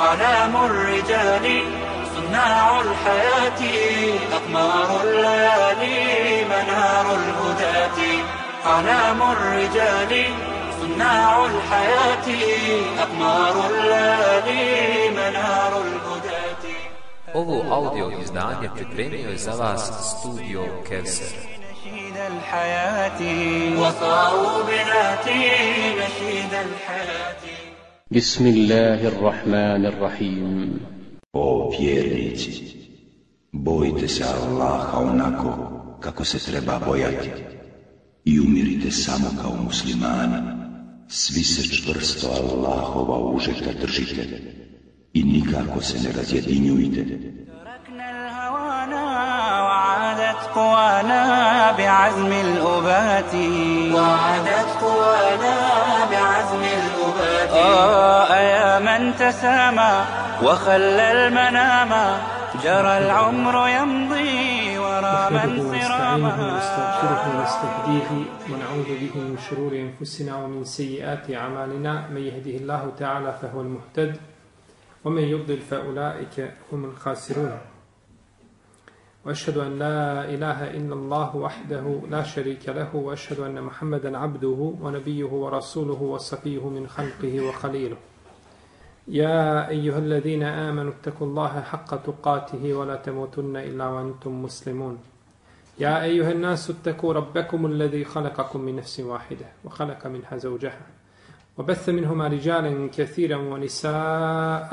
أعلام الرجال صناع الحياة أقمار الليالي منار الهداة. أعلام الرجال صناع الحياة أقمار الليالي منار الهداة. Ovo audio izdanje pripremio je za vas studio Kevser. نشيد الحياة. وصاروا بذاتي نشيد الحياة. بسم الله الرحمن الرحيم O vjernici, bojte se Allaha onako kako se treba bojati i umirite samo kao muslimani. Svi se čvrsto Allahova užeta držite i nikako se ne razjedinjujte. تركنا الهوانا وعادت قوانا بعزم الأبات وعادت قوانا بعزم الأبات آه يا من تسامى وخلى المنام جرى العمر يمضي ورا من صراما. ونستغفره ونستهديه ونعوذ به من شرور أنفسنا ومن سيئات أعمالنا. من يهده الله تعالى فهو المهتد ومن يضلل فأولئك هم الخاسرون. وأشهد أن لا إله إلا الله وحده لا شريك له وأشهد أن محمدا عبده ونبيه ورسوله وصفيه من خلقه وخليله. يا أيها الذين آمنوا اتقوا الله حق تقاته ولا تموتن إلا وأنتم مسلمون. يا أيها الناس اتقوا ربكم الذي خلقكم من نفس واحدة وخلق منها زوجها وبث منهما رجالا كثيرا ونساء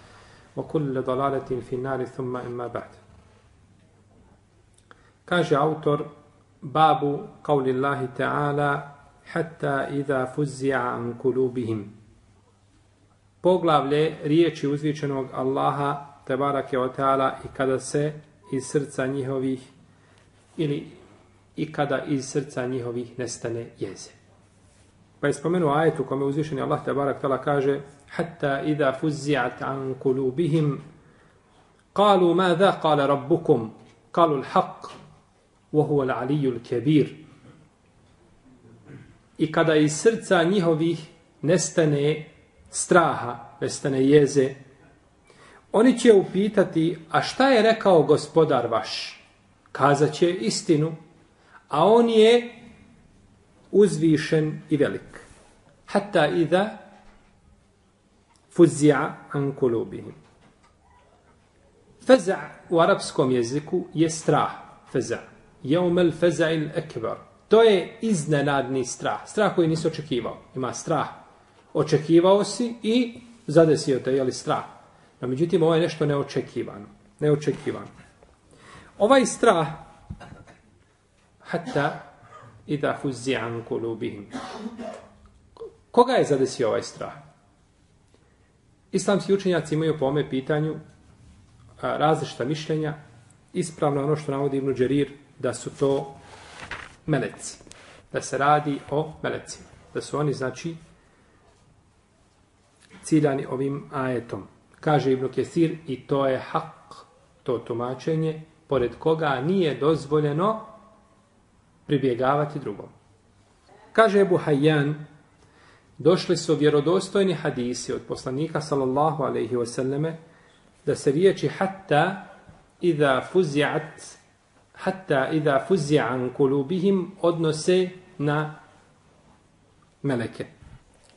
وكل ضلالة في النار ثم إما بعد Kaže autor babu qavli Allahi ta'ala hatta idha fuzzi'a an kulubihim. Poglavlje riječi uzvičenog Allaha tebarake o ta'ala i kada se iz srca njihovih ili i kada iz srca njihovih nestane jeze. Pa je spomenuo ajetu kome uzvišeni Allah tebarak ta'ala kaže حتى qalu فزعت عن قلوبهم قالوا ماذا قال ربكم قالوا الحق وهو العلي الكبير I kada iz srca njihovih nestane straha, nestane jeze, oni će upitati, a šta je rekao gospodar vaš? kazaće istinu, a on je uzvišen i velik. Hatta idha fuzija an kulubihim. Feza u arapskom jeziku je strah. Feza. Jeumel feza il ekbar. To je iznenadni strah. Strah koji nisi očekivao. Ima strah. Očekivao si i zadesio te, jeli strah. No, međutim, ovo je nešto neočekivano. Neočekivano. Ovaj strah hatta ida fuzi'an kulubihim. Koga je zadesio ovaj strah? Islamski učenjaci imaju po ome pitanju a, različita mišljenja. Ispravno ono što navodi Ibn Đerir, da su to meleci. Da se radi o melecima. Da su oni, znači, ciljani ovim ajetom. Kaže Ibn Kesir, i to je hak, to tumačenje, pored koga nije dozvoljeno pribjegavati drugom. Kaže Ebu Hayyan, došli su vjerodostojni hadisi od poslanika sallallahu alaihi wasallame, da se riječi hatta idha fuzi'at hatta idha fuzi'an kulubihim odnose na meleke.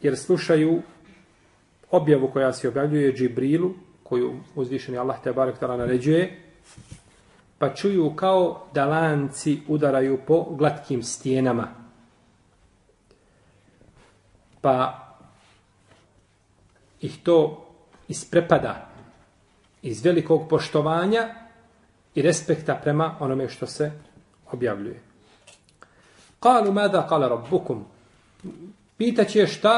Jer slušaju objavu koja se objavljuje Džibrilu, koju uzvišeni Allah te barek tala naređuje, pa čuju kao da lanci udaraju po glatkim stijenama. Pa ih to isprepada iz velikog poštovanja i respekta prema onome što se objavljuje. Kalu mada kala rabbukum. Pitaće šta,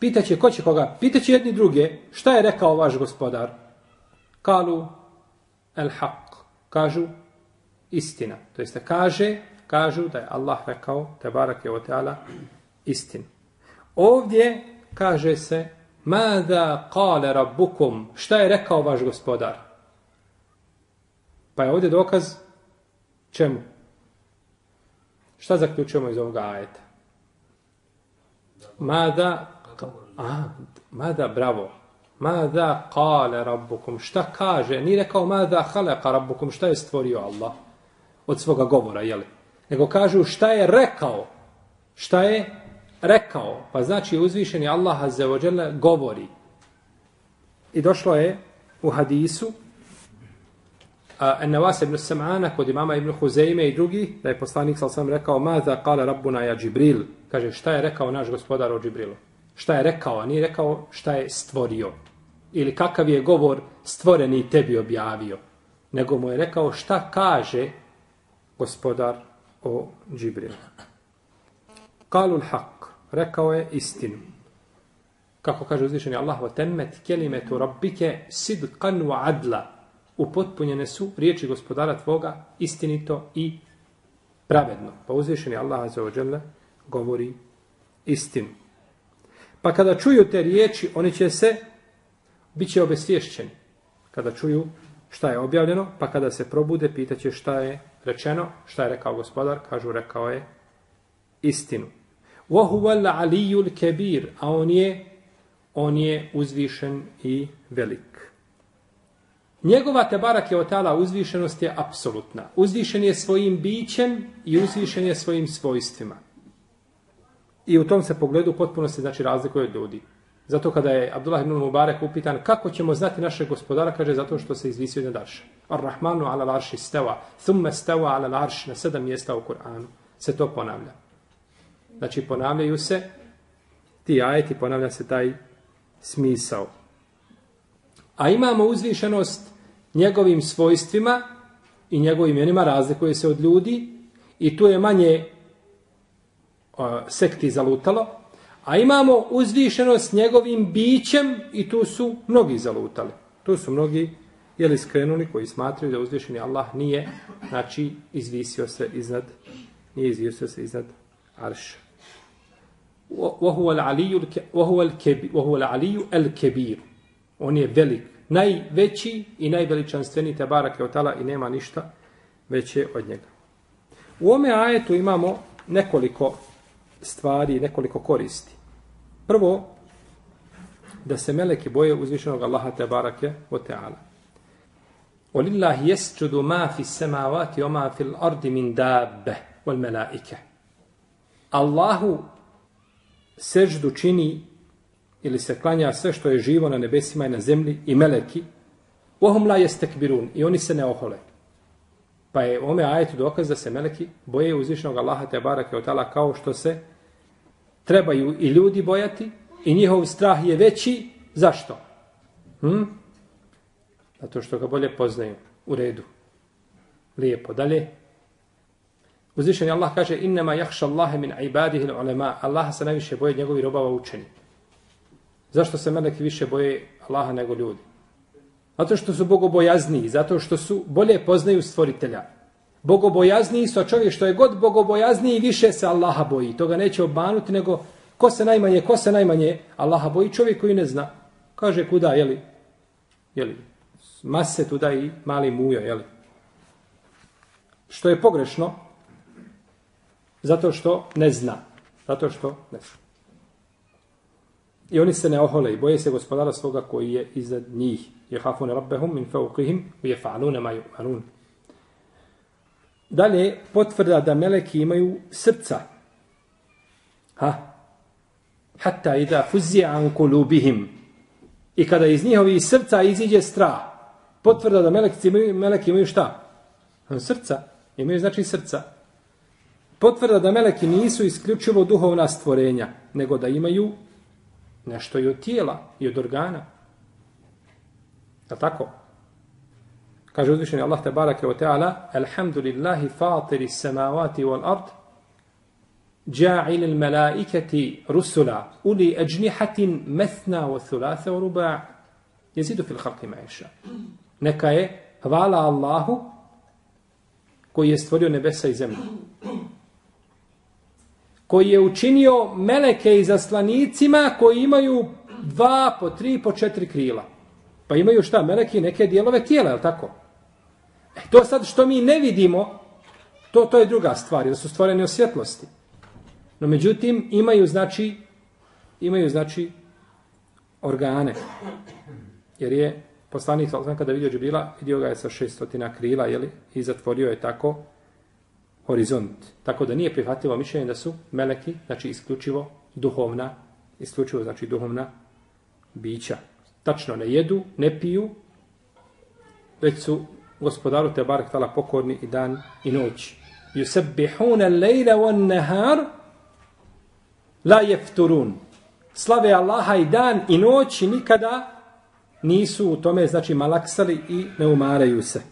pitaće ko će koga, pitaće jedni druge, šta je rekao vaš gospodar? Kalu el haq. Kažu istina. To jeste kaže, kažu da je Allah rekao, te barak je o teala, istin. Ovdje kaže se, mada kale rabbukum, šta je rekao vaš gospodar? Pa je ovdje dokaz čemu? Šta zaključujemo iz ovoga ajeta? Mada, a, mada, bravo. Mada kale rabbukum, šta kaže? Nije rekao mada haleka rabbukum, šta je stvorio Allah od svoga govora, jeli? Nego kažu šta je rekao? Šta je rekao? Pa znači uzvišeni Allah azzeođele govori. I došlo je u hadisu An-Nawas ibn Sam'ana kod imama ibn Huzeime i drugi, da je poslanik sal sam rekao, Maza kala rabbuna ja Džibril. Kaže, šta je rekao naš gospodar o Džibrilu? Šta je rekao, a nije rekao šta je stvorio. Ili kakav je govor stvoreni tebi objavio. Nego mu je rekao šta kaže gospodar o Džibrilu. Kalul haq, rekao je istinu. Kako kaže uzvišeni Allah, wa temmet kelimetu rabbike sidqan wa adla upotpunjene su riječi gospodara tvoga istinito i pravedno. Pa uzvišeni Allah Azza wa Jalla govori istinu. Pa kada čuju te riječi, oni će se, bit će obesvješćeni. Kada čuju šta je objavljeno, pa kada se probude, pitaće šta je rečeno, šta je rekao gospodar, kažu rekao je istinu. وَهُوَ الْعَلِيُّ الْكَبِيرُ A on je, on je uzvišen i velik. Njegova te barak je otala uzvišenost je apsolutna. Uzvišen je svojim bićem i uzvišen je svojim svojstvima. I u tom se pogledu potpuno se znači razlikuje od ljudi. Zato kada je Abdullah ibn Mubarak upitan kako ćemo znati našeg gospodara, kaže zato što se izvisio na darše. Ar-Rahmanu ala larši steva, thumme steva ala larš na sedam mjesta u Kur'anu. Se to ponavlja. Znači ponavljaju se ti ajeti, ponavlja se taj smisao. A imamo uzvišenost njegovim svojstvima i njegovim imenima razlikuje se od ljudi i tu je manje uh, sekti zalutalo. A imamo uzvišenost njegovim bićem i tu su mnogi zalutali. Tu su mnogi jeli skrenuli koji smatraju da uzvišeni Allah nije znači izvisio se iznad nije izvisio se iznad arša. وهو العلي وهو الكبير وهو العلي الكبير on je velik, najveći i najveličanstveniji te barake od tala i nema ništa veće od njega. U ome ajetu imamo nekoliko stvari, nekoliko koristi. Prvo, da se meleki boje uzvišenog Allaha te barake od teala. Olillahi jesčudu ma fi semavati o ma fil ardi min dabbe wal melaike. Allahu seždu čini ili se klanja sve što je živo na nebesima i na zemlji i meleki, ohum la jestekbirun i oni se ne ohole. Pa je ome ajetu dokaz da se meleki boje uzvišnog Allaha te barake od tala kao što se trebaju i ljudi bojati i njihov strah je veći. Zašto? Hm? Zato što ga bolje poznaju. U redu. Lijepo. Dalje. Uzvišen Allah kaže innama jahša Allahe min ibadihi ulema. Allah se najviše boje njegovi robava učeni. Zašto se meleki više boje Allaha nego ljudi? Zato što su bogobojazniji, zato što su bolje poznaju stvoritelja. Bogobojazniji su, a čovjek što je god bogobojazniji, više se Allaha boji. Toga neće obmanuti, nego ko se najmanje, ko se najmanje Allaha boji, čovjek koji ne zna. Kaže kuda, jeli? Jeli? Mase tuda i mali mujo, jeli? Što je pogrešno, zato što ne zna. Zato što ne zna. I oni se ne ohole i boje se gospodara svoga koji je iznad njih. Je hafune rabbehum min fauqihim je fa'alune ma yu'manun. Dalje, potvrda da meleki imaju srca. Ha? Hatta ida fuzije an kulubihim. I kada iz njihovi srca iziđe strah. Potvrda da meleki imaju, meleki imaju šta? Srca. Imaju znači srca. Potvrda da meleki nisu isključivo duhovna stvorenja, nego da imaju nešto i od tijela i od organa. Je tako? Kaže uzvišeni Allah te barake o teala Alhamdulillahi fatiri samavati wal ard ja'il il melaiketi rusula uli ajnihatin methna wa thulatha wa ruba' jezidu fil halki ma'iša. Neka je hvala Allahu koji je stvorio nebesa i zemlju. Koji je učinio meleke i zaslanicima koji imaju dva, po tri, po četiri krila. Pa imaju šta? Meleki neke dijelove tijela, je li tako? E, to sad što mi ne vidimo, to, to je druga stvar, jer su stvoreni od svjetlosti. No međutim, imaju znači, imaju znači organe. Jer je poslanik, znam kada vidio Džibrila, vidio ga je sa šestotina krila, jeli, i zatvorio je tako horizont. Tako da nije prihvatljivo mišljenje da su meleki, znači isključivo duhovna, isključivo znači duhovna bića. Tačno ne jedu, ne piju, već su gospodaru te barek tala pokorni i dan i noć. Yusabbihuna al-layla wan-nahar la yafturun. Slave Allaha i dan i noć i nikada nisu u tome znači malaksali i ne umaraju se.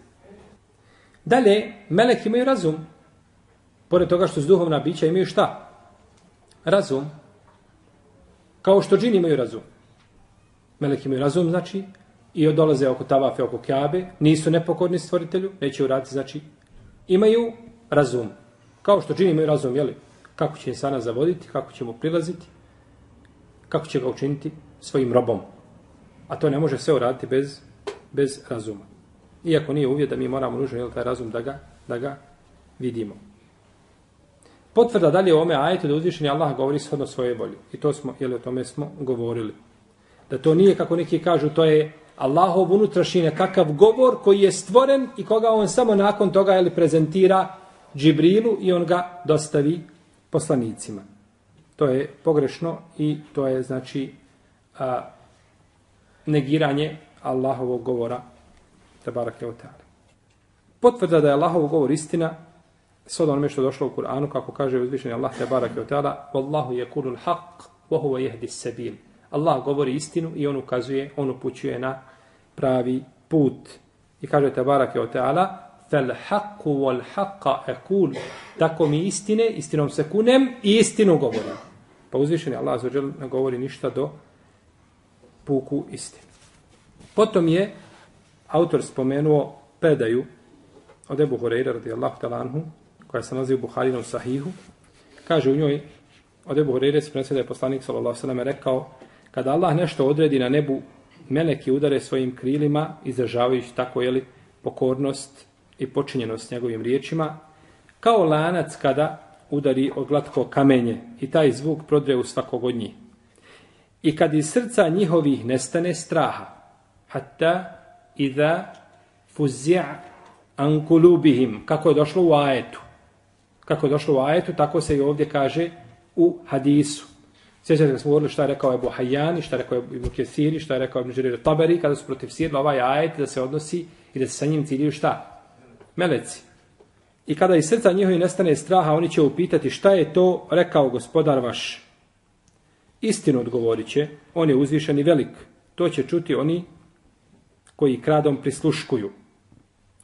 Dalje, meleki imaju razum. Pored toga što su duhovna bića imaju šta? Razum. Kao što džini imaju razum. Meleki imaju razum, znači, i dolaze oko tavafe, oko kjabe, nisu nepokorni stvoritelju, neće uraditi, znači, imaju razum. Kao što džini imaju razum, jeli? Kako će insana zavoditi, kako će mu prilaziti, kako će ga učiniti svojim robom. A to ne može sve uraditi bez, bez razuma. Iako nije uvijed da mi moramo nužno jel, taj razum da ga, da ga vidimo. Potvrda dalje u ome ajetu da uzvišeni Allah govori shodno svoje volje. I to smo, jel, o tome smo govorili. Da to nije, kako neki kažu, to je Allahov unutrašnji kakav govor koji je stvoren i koga on samo nakon toga jel, prezentira Džibrilu i on ga dostavi poslanicima. To je pogrešno i to je, znači, a, negiranje Allahovog govora tabarak je ta'ala. Potvrda da je Allahov govor istina Sada onome što je došlo u Kur'anu kako kaže uzvišeni Allah te tabarak je ta'ala Wallahu je kulul haq wa huwa jehdi sabil. Allah govori istinu i on ukazuje, on upućuje na pravi put. I kaže te tabarak je ta'ala fel haqu wal haqa ekul. tako mi istine istinom se kunem i istinu govorim pa uzvišeni Allah zađel ne govori ništa do puku istinu. Potom je autor spomenuo predaju od Ebu Horeira radijallahu talanhu, koja se nalazi u Buharinom sahihu. Kaže u njoj, od Ebu Horeire se prenosio da je poslanik s.a.v. rekao, kada Allah nešto odredi na nebu, meleki udare svojim krilima, izražavajući tako, jeli, pokornost i počinjenost njegovim riječima, kao lanac kada udari o glatko kamenje i taj zvuk prodre u svakog od njih. I kad iz srca njihovih nestane straha, hatta idha fuzi'a an kulubihim, kako je došlo u ajetu. Kako je došlo u ajetu, tako se i ovdje kaže u hadisu. Sjećate da smo govorili šta je rekao Ebu Hajjani, šta je rekao Ebu Kesiri, šta je rekao Ebu Žirir Taberi, kada su protiv sirla ovaj ajet da se odnosi i da se sa njim ciljaju šta? Meleci. I kada iz srca njihovi nestane straha, oni će upitati šta je to rekao gospodar vaš. Istinu odgovorit će, on je uzvišen i velik. To će čuti oni koji kradom prisluškuju.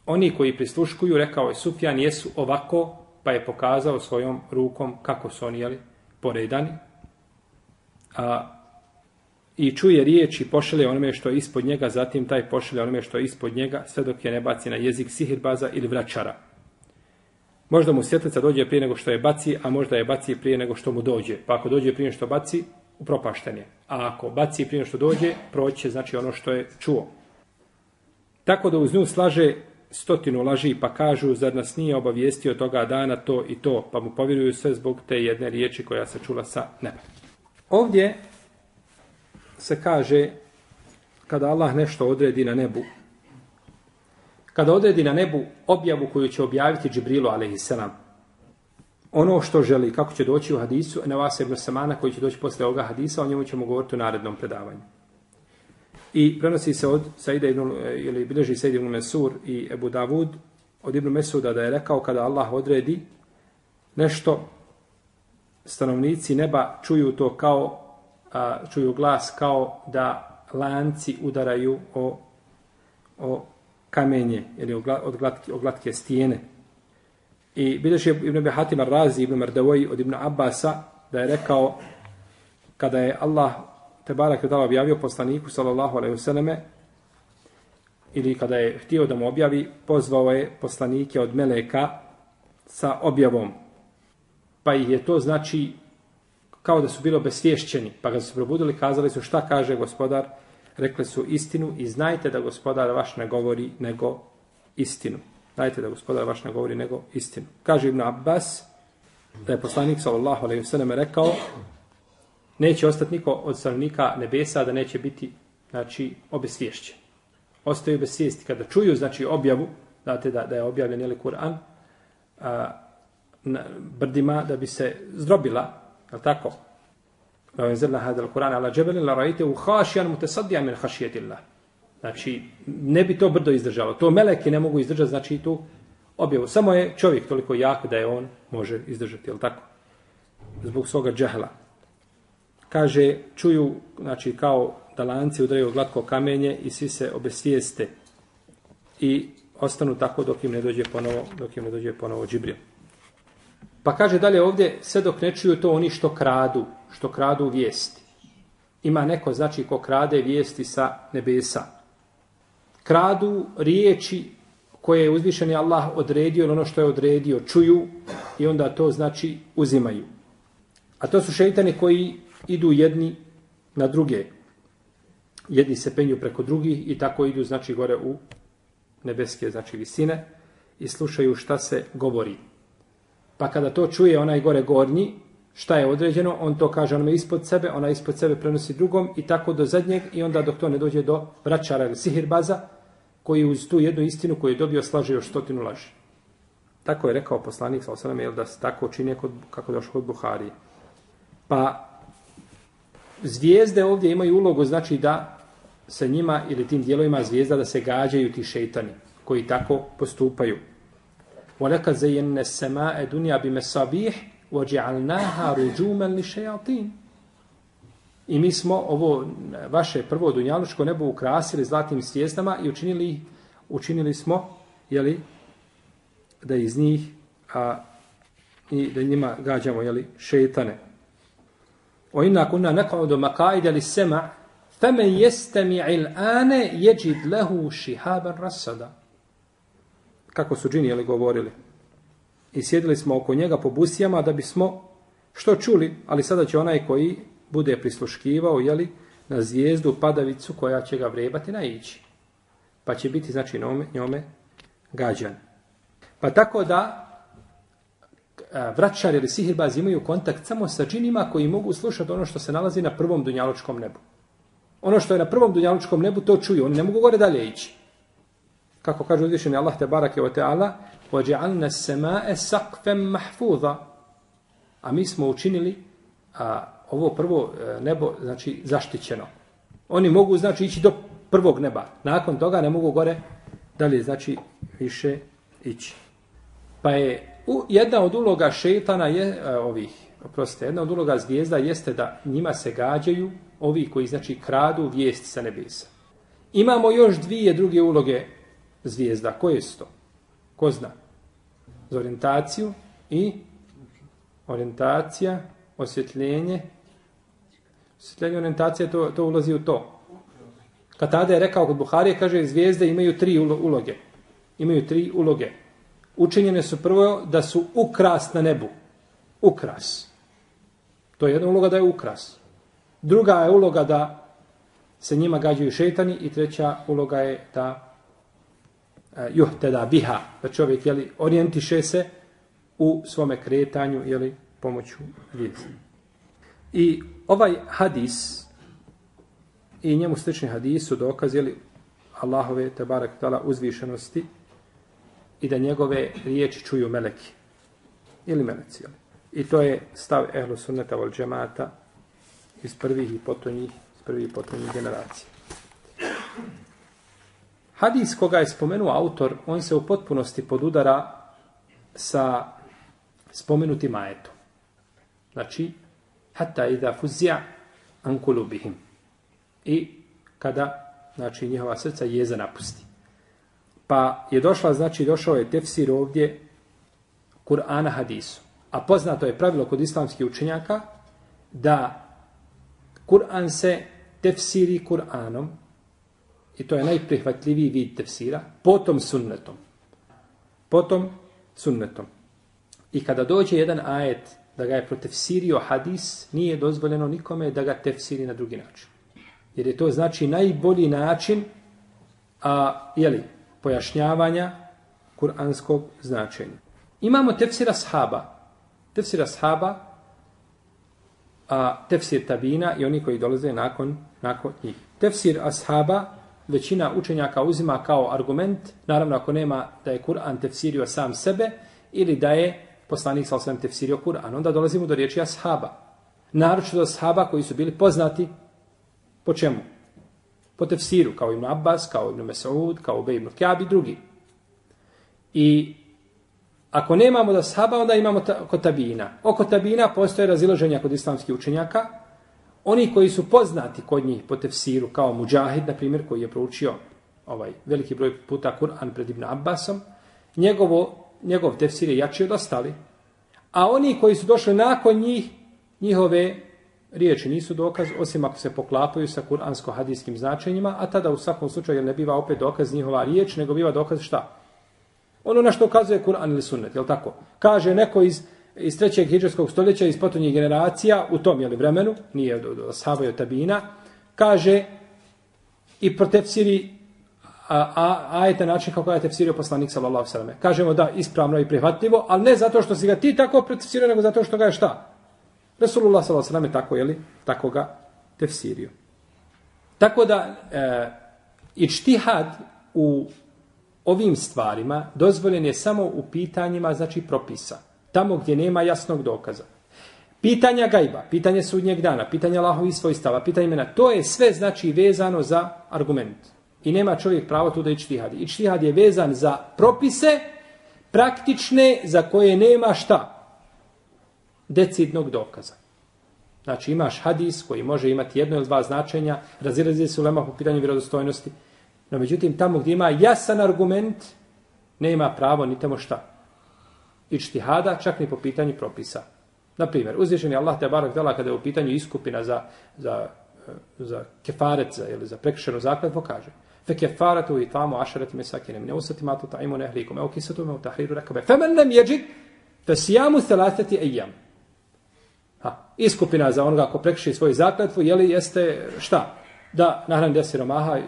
Oni koji prisluškuju, rekao je Sufjan, jesu ovako, pa je pokazao svojom rukom kako su oni jeli, poredani. A, I čuje riječ i pošalje onome što je ispod njega, zatim taj pošalje onome što je ispod njega, sve dok je ne baci na jezik sihirbaza ili vračara. Možda mu svjetlica dođe prije nego što je baci, a možda je baci prije nego što mu dođe. Pa ako dođe prije nego što baci, upropašten je. A ako baci prije nego što dođe, proće znači ono što je čuo. Tako da uz nju slaže stotinu laži pa kažu zar nas nije obavijestio toga dana to i to, pa mu povjeruju sve zbog te jedne riječi koja se čula sa neba. Ovdje se kaže kada Allah nešto odredi na nebu, kada odredi na nebu objavu koju će objaviti Džibrilu a.s. Ono što želi, kako će doći u hadisu, na vas je Samana koji će doći posle ovoga hadisa, o njemu ćemo govoriti u narednom predavanju. I prenosi se od Saida ibn, eh, ili bilježi Saida ibn Mesur i Ebu Davud od Ibn Mesuda da je rekao kada Allah odredi nešto, stanovnici neba čuju to kao, a, čuju glas kao da lanci udaraju o, o kamenje ili od glatke, od glatke stijene. I bilježi Ibn Abi Ar-Razi, Ibn Mardavoj od Ibn Abbasa da je rekao kada je Allah te barak je objavio poslaniku sallallahu alejhi ve selleme ili kada je htio da mu objavi, pozvao je poslanike od Meleka sa objavom. Pa ih je to znači kao da su bilo besvješćeni. Pa kad su se probudili, kazali su šta kaže gospodar, rekli su istinu i znajte da gospodar vaš ne govori nego istinu. Znajte da gospodar vaš ne govori nego istinu. Kaže Ibn Abbas, da je poslanik sallallahu alejhi ve sellem rekao neće ostati niko od stanovnika nebesa da neće biti znači obesvješćen. Ostaju bez svijesti kada čuju znači objavu, znate da da je objavljen je Kur'an a, na brdima da bi se zdrobila, je tako? Da je hadal Kur'an ala džebelin la rajite u hašijan mutasaddijan min hašijetillah. Znači, ne bi to brdo izdržalo. To meleki ne mogu izdržati, znači tu objavu. Samo je čovjek toliko jak da je on može izdržati, je tako? Zbog svoga džehla. Kaže, čuju, znači, kao da lanci udaraju glatko kamenje i svi se obesvijeste i ostanu tako dok im ne dođe ponovo, dok im ne dođe ponovo Džibril. Pa kaže dalje ovdje, sve dok ne čuju to oni što kradu, što kradu vijesti. Ima neko, znači, ko krade vijesti sa nebesa. Kradu riječi koje je uzvišeni Allah odredio, ono što je odredio, čuju i onda to znači uzimaju. A to su šeitani koji idu jedni na druge. Jedni se penju preko drugih i tako idu znači gore u nebeske znači visine i slušaju šta se govori. Pa kada to čuje onaj gore gornji, šta je određeno, on to kaže onome ispod sebe, ona ispod sebe prenosi drugom i tako do zadnjeg i onda dok to ne dođe do vraćara ili sihirbaza, koji uz tu jednu istinu koju je dobio slaže još stotinu laži. Tako je rekao poslanik sa osaname, da se tako čini kod, kako došlo od Buharije. Pa zvijezde ovdje imaju ulogu, znači da se njima ili tim dijelovima zvijezda da se gađaju ti šeitani koji tako postupaju. وَلَكَ زَيَنَّ السَّمَاءَ دُنْيَا بِمَسَابِيحِ وَجِعَلْنَاهَا رُجُومًا لِشَيَاطِينَ I mi smo ovo vaše prvo dunjalučko nebo ukrasili zlatnim svijezdama i učinili, učinili smo jeli, da iz njih a, i da njima gađamo jeli, šetane. O كنا نقعد nekaudu makaide فمن يستمع الآن يجد له il رصدا. Kako su džini jeli, govorili. I sjedili smo oko njega po busijama da bismo što čuli, ali sada će onaj koji bude prisluškivao jeli, na zvijezdu padavicu koja će ga vrebati na ići. Pa će biti, znači, njome, njome gađan. Pa tako da vraćari ili sihirbazi imaju kontakt samo sa džinima koji mogu slušati ono što se nalazi na prvom dunjaločkom nebu. Ono što je na prvom dunjaločkom nebu, to čuju. Oni ne mogu gore dalje ići. Kako kaže uzvišeni Allah te barake o teala, وَجَعَلْنَا السَّمَاءَ سَقْفًا مَحْفُوظًا A mi smo učinili a, ovo prvo e, nebo, znači, zaštićeno. Oni mogu, znači, ići do prvog neba. Nakon toga ne mogu gore dalje, znači, više ići. Pa je u, jedna od uloga šetana je, e, ovih, oprostite, jedna od uloga zvijezda jeste da njima se gađaju ovi koji, znači, kradu vijesti sa nebesa. Imamo još dvije druge uloge zvijezda. Koje su to? Ko zna? Za orientaciju i orientacija, osvjetljenje Osvjetljenje orientacija, to, to ulazi u to. Katada je rekao kod Buharije, kaže, zvijezde imaju tri uloge. Imaju tri uloge. Učenjene su prvo da su ukras na nebu. Ukras. To je jedna uloga da je ukras. Druga je uloga da se njima gađaju šetani i treća uloga je da uh, e, juh, da biha, da čovjek jeli, orijentiše se u svome kretanju jeli, pomoću zvijezde. I ovaj hadis i njemu slični hadis su dokaz jeli, Allahove te tala uzvišenosti i da njegove riječi čuju meleki. Ili meleci. I to je stav ehlu sunneta vol džemata iz prvih i potonjih, iz prvih i potonjih generacija. Hadis koga je spomenuo autor, on se u potpunosti podudara sa spomenutim ajetom. Znači, hatta idha fuzija an kulubihim. I kada, znači, njihova srca jeza napusti. Pa je došla, znači, došao je tefsir ovdje Kur'ana hadisu. A poznato je pravilo kod islamskih učenjaka da Kur'an se tefsiri Kur'anom I to je najprihvatljiviji vid tefsira. Potom sunnetom. Potom sunnetom. I kada dođe jedan ajet da ga je protefsirio hadis, nije dozvoljeno nikome da ga tefsiri na drugi način. Jer je to znači najbolji način a, jeli, pojašnjavanja kuranskog značenja. Imamo tefsira sahaba. Tefsira sahaba, a tefsir tabina i oni koji dolaze nakon, nakon njih. Tefsir ashaba većina učenjaka uzima kao argument, naravno ako nema da je Kur'an tefsirio sam sebe ili da je poslanik sa osvijem tefsirio Kur'an. Onda dolazimo do riječi ashaba. Naročito ashaba koji su bili poznati po čemu? Po tefsiru, kao Ibn Abbas, kao Ibn Mesaud, kao Ubej Ibn Kjab i drugi. I ako nemamo da sahaba, onda imamo ta, kod tabina. Oko tabina postoje razilaženja kod islamskih učenjaka. Oni koji su poznati kod njih po tefsiru, kao Mujahid, na primjer, koji je proučio ovaj veliki broj puta Kur'an pred Ibn Abbasom, njegovo, njegov tefsir je jači od ostali. A oni koji su došli nakon njih, njihove riječi nisu dokaz, osim ako se poklapaju sa kuransko-hadijskim značenjima, a tada u svakom slučaju ne biva opet dokaz njihova riječ, nego biva dokaz šta? Ono na što ukazuje Kur'an ili sunnet, jel tako? Kaže neko iz, iz trećeg hijđarskog stoljeća, iz potonjih generacija, u tom jeli, vremenu, nije od, od, i od Tabina, kaže i protefsiri a, a, ajete način kako je tefsirio poslanik sallallahu sallam. Kažemo da ispravno i prihvatljivo, ali ne zato što si ga ti tako protefsirio, nego zato što ga je šta? Resulullah sallallahu sallam je tako, jeli, tako ga tefsirio. Tako da, e, ičtihad u ovim stvarima dozvoljen je samo u pitanjima, znači propisa. Tamo gdje nema jasnog dokaza. Pitanja gajba, pitanje sudnjeg dana, pitanje Allahovi svojstava, pitanje imena, to je sve znači vezano za argument. I nema čovjek pravo tu da ičtihadi. Ičtihad je vezan za propise praktične za koje nema šta? Decidnog dokaza. Znači imaš hadis koji može imati jedno ili dva značenja, razilazi se u lema po pitanju vjerodostojnosti, No međutim, tamo gdje ima jasan argument, nema pravo ni tamo šta. I čtihada, čak ni po pitanju propisa. Naprimjer, uzvišen je Allah te barak dala kada je u pitanju iskupina za, za, eh, za kefaret za, ili za prekršenu zakladbu, kaže fe kefaratu i tamo ašarati mesakine, ne usati matu ta imu nehlikom, evo kisatu me u tahriru rekabe, femen nem jeđit, fe sijamu thelatati ejam. Ha, iskupina za onoga ko prekriši svoju zakletvu, jeli jeste šta? da nahrani deset siromaha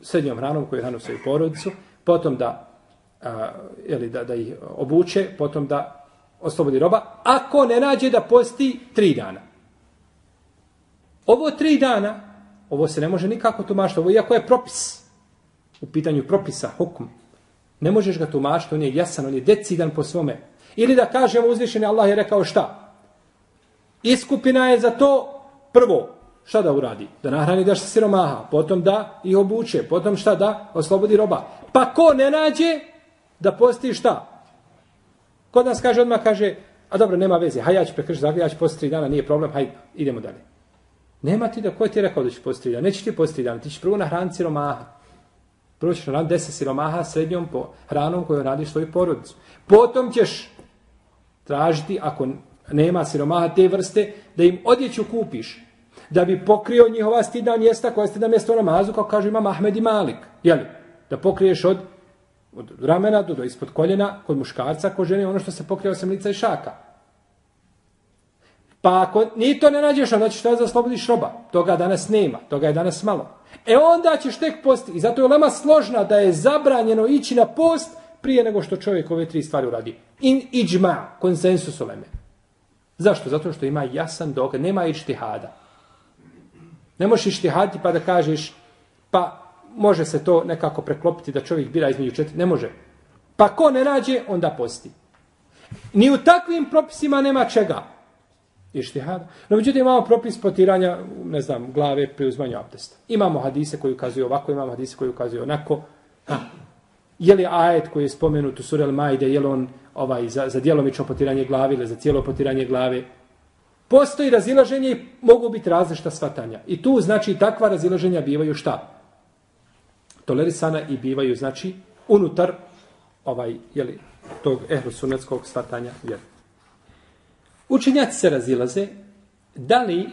srednjom hranom koju hranu svoju porodicu, potom da, a, jeli, da, da ih obuče, potom da oslobodi roba, ako ne nađe da posti tri dana. Ovo tri dana, ovo se ne može nikako tumašiti, ovo iako je propis, u pitanju propisa, hukm, ne možeš ga tumašiti, on je jasan, on je decidan po svome. Ili da kažemo uzvišeni Allah je rekao šta? Iskupina je za to prvo, šta da uradi? Da nahrani daš sa siromaha, potom da ih obuče, potom šta da oslobodi roba. Pa ko ne nađe da posti šta? Kod nas kaže odmah, kaže, a dobro, nema veze, haj ja ću prekršiti zakon, ja ću posti tri dana, nije problem, haj, idemo dalje. Nema ti da, ko ti je rekao da ćeš posti tri dana? Nećeš ti posti tri dana, ti ćeš prvo nahraniti siromaha. Prvo ćeš nahraniti deset siromaha srednjom po hranom koju radiš svoju porodicu. Potom ćeš tražiti, ako nema siromaha te vrste, da im odjeću kupiš, da bi pokrio njihova stidna mjesta koja ste stidna mjesta u namazu, kao kaže imam Ahmed i Malik. Jeli? Da pokriješ od, od ramena do, do ispod koljena kod muškarca, kod žene, ono što se pokrije osam lica i šaka. Pa ako ni to ne nađeš, onda ćeš tada zaslobodiš roba. Toga danas nema, toga je danas malo. E onda ćeš tek posti. I zato je lema složna da je zabranjeno ići na post prije nego što čovjek ove tri stvari uradi. In iđma, konsensus u. Zašto? Zato što ima jasan dokaz, nema ištihada. Ne možeš ištihati pa da kažeš, pa može se to nekako preklopiti da čovjek bira između četiri. Ne može. Pa ko ne nađe, onda posti. Ni u takvim propisima nema čega. Ištihada. No, međutim, imamo propis potiranja, ne znam, glave pri uzmanju abdesta. Imamo hadise koji ukazuju ovako, imamo hadise koji ukazuju onako. Ha. Je li ajet koji je spomenut u Surel Majde, je li on ovaj, za, za djelomično potiranje glave ili za cijelo potiranje glave? Postoji razilaženje i mogu biti različita svatanja. I tu, znači, takva razilaženja bivaju šta? Tolerisana i bivaju, znači, unutar ovaj, jeli, tog ehlosunetskog svatanja vjeru. Učenjaci se razilaze da li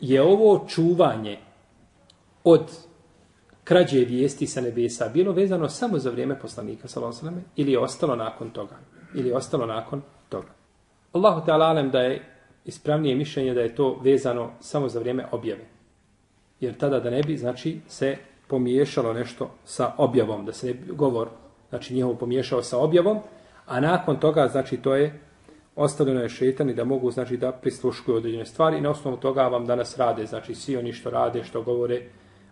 je ovo čuvanje od krađe vijesti sa nebesa bilo vezano samo za vrijeme poslanika sallallahu alejhi ve selleme ili je ostalo nakon toga ili ostalo nakon toga. Allahu te alem da je ispravnije mišljenje da je to vezano samo za vrijeme objave. Jer tada da ne bi znači se pomiješalo nešto sa objavom da se ne bi govor znači njihov pomiješao sa objavom a nakon toga znači to je ostavljeno je šetani da mogu znači da prisluškuju određene stvari i na osnovu toga vam danas rade znači svi oni što rade što govore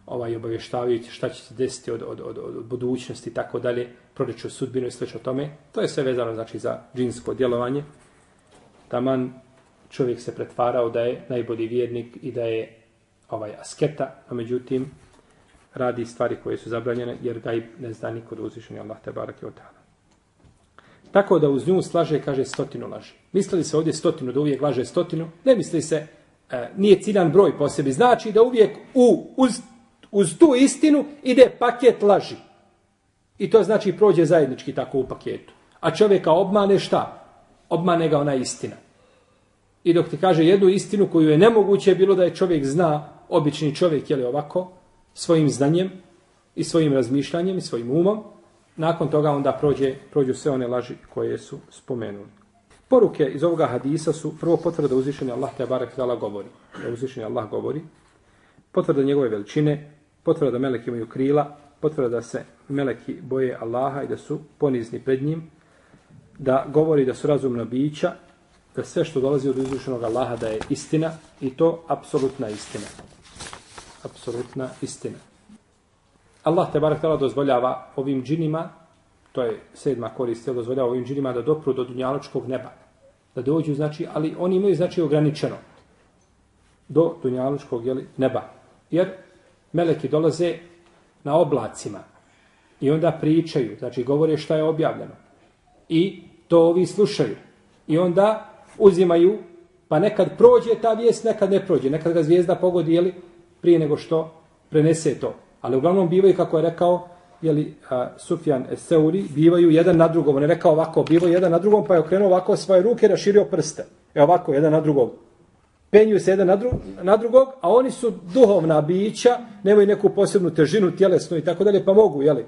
ovaj obavještavajući šta će se desiti od, od, od, od budućnosti i tako dalje, proriču sudbinu i sve o tome. To je sve vezano znači za džinsko djelovanje. Taman čovjek se pretvarao da je najbolji vjernik i da je ovaj asketa, a međutim radi stvari koje su zabranjene jer ga ne zna niko da uzvišen Allah te barake od tada. Tako da uz nju slaže, kaže, stotinu laži. Mislili se ovdje stotinu, da uvijek laže stotinu? Ne misli se, e, nije ciljan broj po sebi. Znači da uvijek u, uz uz tu istinu ide paket laži. I to znači prođe zajednički tako u paketu. A čovjeka obmane šta? Obmane ga ona istina. I dok ti kaže jednu istinu koju je nemoguće bilo da je čovjek zna, obični čovjek je li ovako, svojim znanjem i svojim razmišljanjem i svojim umom, nakon toga onda prođe, prođu sve one laži koje su spomenuli. Poruke iz ovoga hadisa su prvo potvrda uzvišenja Allah te barek govori. Da Allah govori. Potvrda njegove veličine, potvrda da meleki imaju krila, potvrda da se meleki boje Allaha i da su ponizni pred njim, da govori da su razumna bića, da sve što dolazi od uzvišenog Allaha da je istina i to apsolutna istina. Apsolutna istina. Allah te barak tala dozvoljava ovim džinima, to je sedma korist, dozvoljava ovim džinima da dopru do dunjaločkog neba. Da dođu, znači, ali oni imaju, znači, ograničeno do dunjaločkog jeli, neba. Jer meleki dolaze na oblacima i onda pričaju, znači govore šta je objavljeno. I to ovi slušaju. I onda uzimaju, pa nekad prođe ta vijest, nekad ne prođe. Nekad ga zvijezda pogodi, jeli, prije nego što prenese to. Ali uglavnom bivaju, kako je rekao, jeli, a, Sufjan Seuri, bivaju jedan na drugom. On je rekao ovako, bivaju jedan na drugom, pa je okrenuo ovako svoje ruke, raširio prste. E ovako, jedan na drugom penju se jedan na, dru, na drugog, a oni su duhovna bića, nemaju neku posebnu težinu tjelesnu i tako dalje, pa mogu, jeli?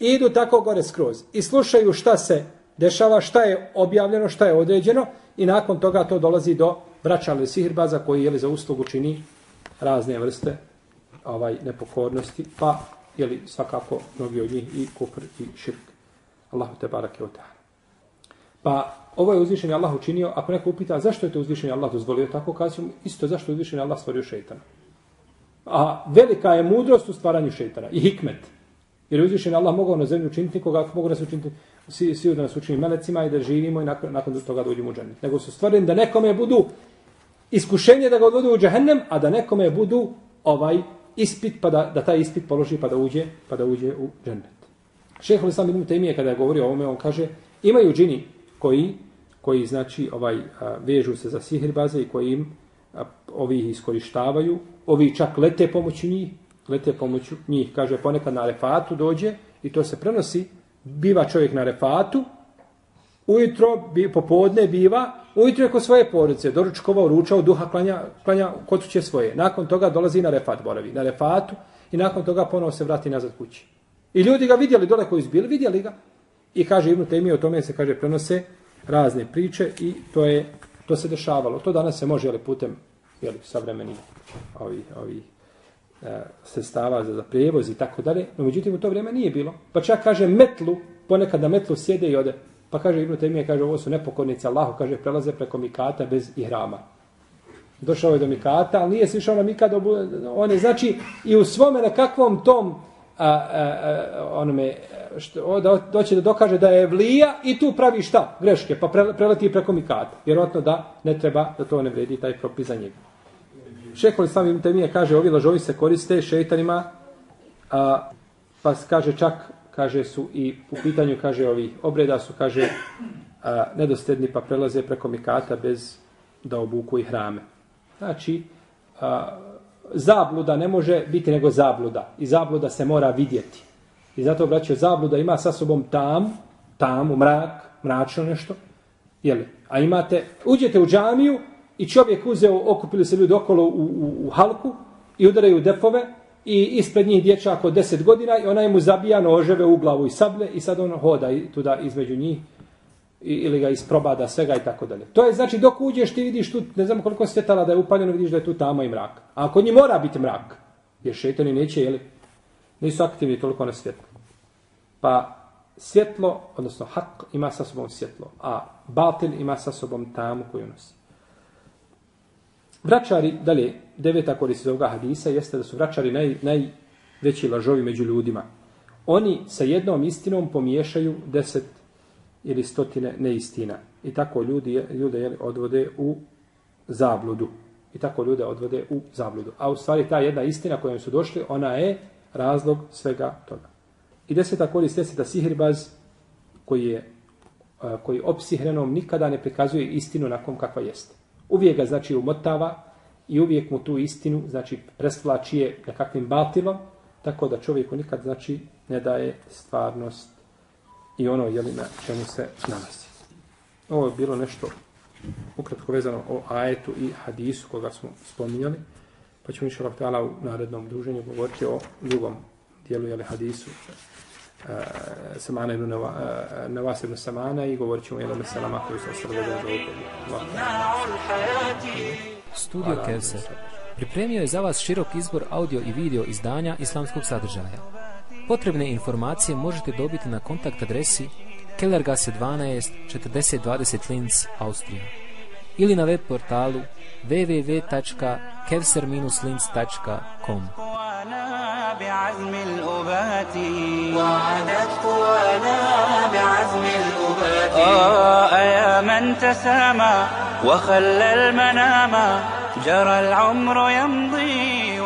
I idu tako gore skroz i slušaju šta se dešava, šta je objavljeno, šta je određeno i nakon toga to dolazi do vraćale sihirbaza koji jeli, za uslugu čini razne vrste ovaj nepokornosti, pa jeli, svakako mnogi od njih i kufr i širk. Allahu te barake o Pa ovo je uzvišeni Allah učinio, ako neko upita zašto je to uzvišeni Allah dozvolio tako, kažem isto zašto je uzvišeni Allah stvorio šeitana. A velika je mudrost u stvaranju šeitana i hikmet. Jer je uzvišeni Allah mogao na zemlju učiniti nikoga, ako mogu nas učiniti svi, svi da nas učini melecima i da živimo i nakon, nakon toga dođemo u džennet. Nego su stvoreni da nekome budu iskušenje da ga odvodu u džehennem, a da nekome budu ovaj ispit, pa da, da taj ispit položi pa da uđe, pa da uđe u džennet. Šehol Islam ibn Taymije kada je govorio o ovome, on kaže, imaju džini koji koji znači ovaj a, vežu se za sihirbaze i koji im a, ovi ih iskorištavaju, ovi čak lete pomoću njih, lete pomoću njih, kaže ponekad na refatu dođe i to se prenosi, biva čovjek na refatu, ujutro, bi, popodne biva, ujutro je kod svoje porodice, doručkovao, ručao, duha klanja, klanja kod će svoje. Nakon toga dolazi na refat, boravi, na refatu i nakon toga ponovo se vrati nazad kući. I ljudi ga vidjeli dole koji su bili, vidjeli ga. I kaže Ibn Taymi, o tome se kaže prenose razne priče i to je to se dešavalo. To danas se može ali putem jeli, savremenih savremeni ovi ovi e, sestava za, za prijevoz i tako dalje. No međutim u to vrijeme nije bilo. Pa čak kaže metlu, ponekad na metlu sjede i ode. Pa kaže Ibn Taymi, kaže ovo su nepokornice Allahu, kaže prelaze preko mikata bez ihrama. Došao je do mikata, ali nije sišao na mikat, on je znači i u svome na kakvom tom a, a, a, onome, što, da doće da dokaže da je vlija i tu pravi šta? Greške, pa pre, preleti preko mikata. Vjerojatno da ne treba, da to ne vredi taj propis za njega. Šeholi sami temije kaže, ovi lažovi se koriste šeitanima, a, pa kaže čak, kaže su i u pitanju, kaže ovi obreda su, kaže, a, nedostedni pa prelaze preko mikata bez da obuku i hrame. Znači, a, zabluda ne može biti nego zabluda. I zabluda se mora vidjeti. I zato, braćo, zabluda ima sa sobom tam, tam, u mrak, mračno nešto. Jeli? A imate, uđete u džamiju i čovjek uzeo, okupili se ljudi okolo u, u, u halku i udaraju depove i ispred njih dječak od 10 godina i onaj mu zabija noževe u glavu i sable i sad on hoda i tuda između njih ili ga isprobada svega i tako dalje. To je znači dok uđeš ti vidiš tu, ne znam koliko svjetala da je upaljeno, vidiš da je tu tama i mrak. A kod njih mora biti mrak, jer šetani neće, jeli, nisu aktivni toliko na svjetlo. Pa svjetlo, odnosno hak ima sa sobom svjetlo, a batil ima sa sobom tamu koju nosi. Vračari, dalje, deveta korist ovoga hadisa jeste da su vračari naj, najveći lažovi među ljudima. Oni sa jednom istinom pomiješaju deset ili stotine neistina. I tako ljudi, ljude jeli, odvode u zabludu. I tako ljude odvode u zabludu. A u stvari ta jedna istina kojom su došli, ona je razlog svega toga. I deseta korist jeste da sihirbaz koji je koji opsihrenom nikada ne prikazuje istinu nakon kakva jeste. Uvijek ga znači umotava i uvijek mu tu istinu znači presvlači je nekakvim batilom, tako da čovjeku nikad znači ne daje stvarnost i ono je na čemu se nalazi. Ovo je bilo nešto ukratko vezano o ajetu i hadisu koga smo spominjali, pa ćemo inša Allah u narednom druženju govoriti o drugom dijelu jeli, hadisu uh, Samana ibn Nava, uh, Navas ibn Samana i govorit ćemo jedan meselama koji su ostali vezani za. Studio Kevser pripremio je za vas širok izbor audio i video izdanja islamskog sadržaja. Potrebne informacije možete dobiti na kontakt adresi Kellergasse 12 4020 Linz, Austrija ili na web portalu www.kevser-linz.com بعزم الأبات وعدت قوانا بعزم الأبات آه يا من تسامى وخلى المنام جرى العمر يمضي